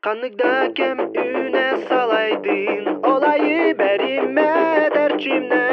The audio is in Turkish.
Kanıkda kem üne salaydın Olayı berime derçimne